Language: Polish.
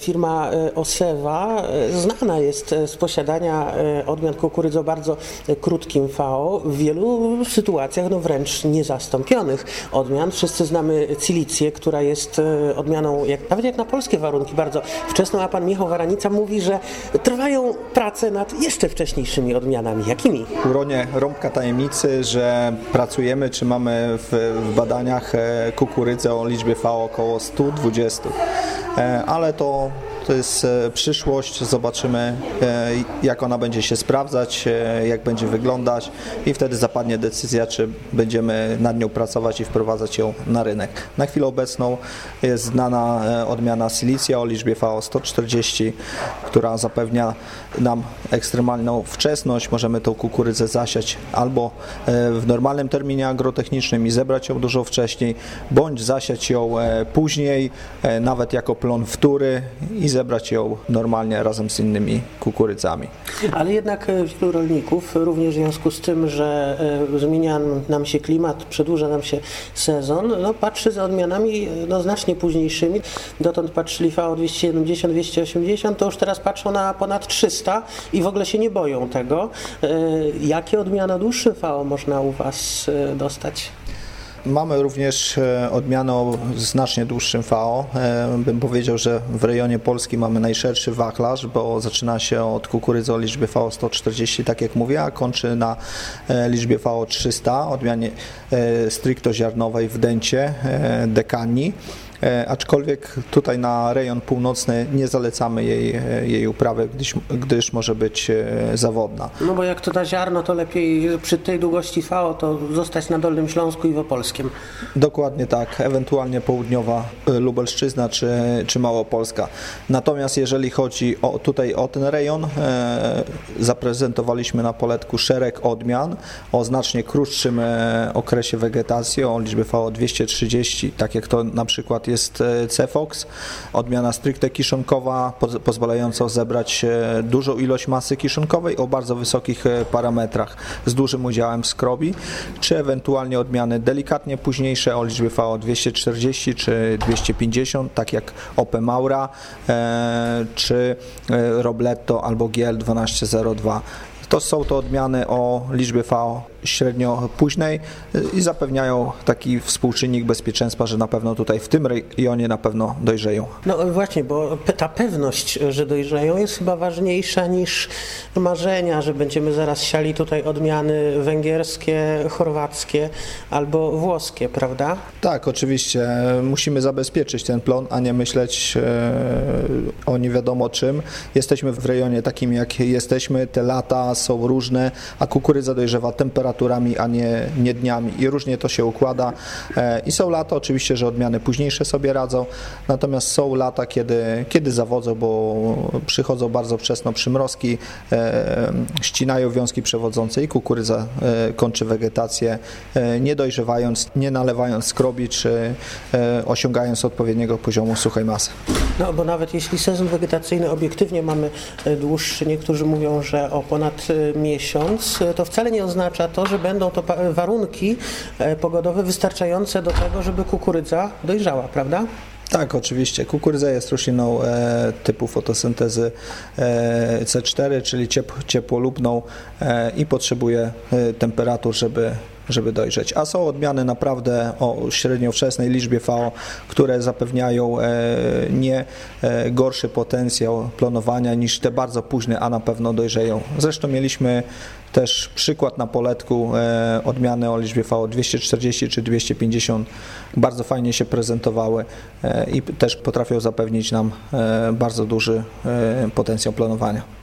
Firma e, Osewa e, znana jest e, z posiadania odmian kukurydzy o bardzo krótkim VO, w wielu sytuacjach no wręcz niezastąpionych odmian. Wszyscy znamy Cilicję, która jest odmianą, jak, nawet jak na polskie warunki, bardzo wczesną, a pan Michał Waranica mówi, że trwają prace nad jeszcze wcześniejszymi odmianami. Jakimi? Uronie rąbka tajemnicy, że pracujemy, czy mamy w, w badaniach kukurydzę o liczbie VO około 120, ale to to jest e, przyszłość, zobaczymy e, jak ona będzie się sprawdzać, e, jak będzie wyglądać i wtedy zapadnie decyzja, czy będziemy nad nią pracować i wprowadzać ją na rynek. Na chwilę obecną jest znana odmiana silicja o liczbie VO 140, która zapewnia nam ekstremalną wczesność. Możemy tą kukurydzę zasiać albo w normalnym terminie agrotechnicznym i zebrać ją dużo wcześniej, bądź zasiać ją później, nawet jako plon wtóry i zebrać ją normalnie razem z innymi kukurydzami. Ale jednak e, wielu rolników, również w związku z tym, że e, zmienia nam się klimat, przedłuża nam się sezon, no, patrzy za odmianami e, no, znacznie późniejszymi. Dotąd patrzyli VO 270, 280, to już teraz patrzą na ponad 300 i w ogóle się nie boją tego. Jakie odmiany dłuższy VO można u Was dostać? Mamy również e, odmianę o znacznie dłuższym VO. E, bym powiedział, że w rejonie Polski mamy najszerszy wachlarz, bo zaczyna się od kukurydzy o liczbie VO 140, tak jak mówię, a kończy na e, liczbie VO 300, odmianie stricto ziarnowej w dencie dekani. E, aczkolwiek tutaj na rejon północny nie zalecamy jej, e, jej uprawy, gdyż, gdyż może być e, zawodna. No bo jak to na ziarno, to lepiej przy tej długości VO to zostać na Dolnym Śląsku i w Opolskiem. Dokładnie tak, ewentualnie południowa Lubelszczyzna czy, czy Małopolska. Natomiast jeżeli chodzi o, tutaj o ten rejon, e, zaprezentowaliśmy na poletku szereg odmian o znacznie krótszym okresie wegetacji, o liczbie VO 230, tak jak to na przykład jest e, Cefox, odmiana stricte kiszonkowa, pozwalająca zebrać e, dużą ilość masy kiszonkowej o bardzo wysokich e, parametrach z dużym udziałem skrobi, czy ewentualnie odmiany delikatnie późniejsze o liczbie VO 240 czy 250, tak jak Ope Maura, czy Robletto albo GL 1202. To są to odmiany o liczbie VO średnio późnej i zapewniają taki współczynnik bezpieczeństwa, że na pewno tutaj w tym rejonie na pewno dojrzeją. No właśnie, bo ta pewność, że dojrzeją jest chyba ważniejsza niż marzenia, że będziemy zaraz siali tutaj odmiany węgierskie, chorwackie albo włoskie, prawda? Tak, oczywiście. Musimy zabezpieczyć ten plon, a nie myśleć e, o nie wiadomo czym. Jesteśmy w rejonie takim, jak jesteśmy, te lata są różne, a kukurydza dojrzewa temperaturami, a nie, nie dniami i różnie to się układa. E, I są lata oczywiście, że odmiany późniejsze sobie radzą, natomiast są lata, kiedy, kiedy zawodzą, bo przychodzą bardzo wczesno przymrozki, e, ścinają wiązki przewodzące i kukurydza e, kończy wegetację, nie dojrzewając, nie nalewając skrobi, czy osiągając odpowiedniego poziomu suchej masy. No bo nawet jeśli sezon wegetacyjny obiektywnie mamy dłuższy, niektórzy mówią, że o ponad miesiąc, to wcale nie oznacza to, że będą to warunki e, pogodowe wystarczające do tego, żeby kukurydza dojrzała, prawda? Tak, oczywiście. Kukurydza jest rośliną e, typu fotosyntezy e, C4, czyli ciep ciepłolubną e, i potrzebuje e, temperatur, żeby żeby dojrzeć. A są odmiany naprawdę o średnio wczesnej liczbie VO, które zapewniają e, nie e, gorszy potencjał plonowania niż te bardzo późne, a na pewno dojrzeją. Zresztą mieliśmy też przykład na poletku e, odmiany o liczbie VO 240 czy 250 bardzo fajnie się prezentowały i też potrafią zapewnić nam bardzo duży potencjał planowania.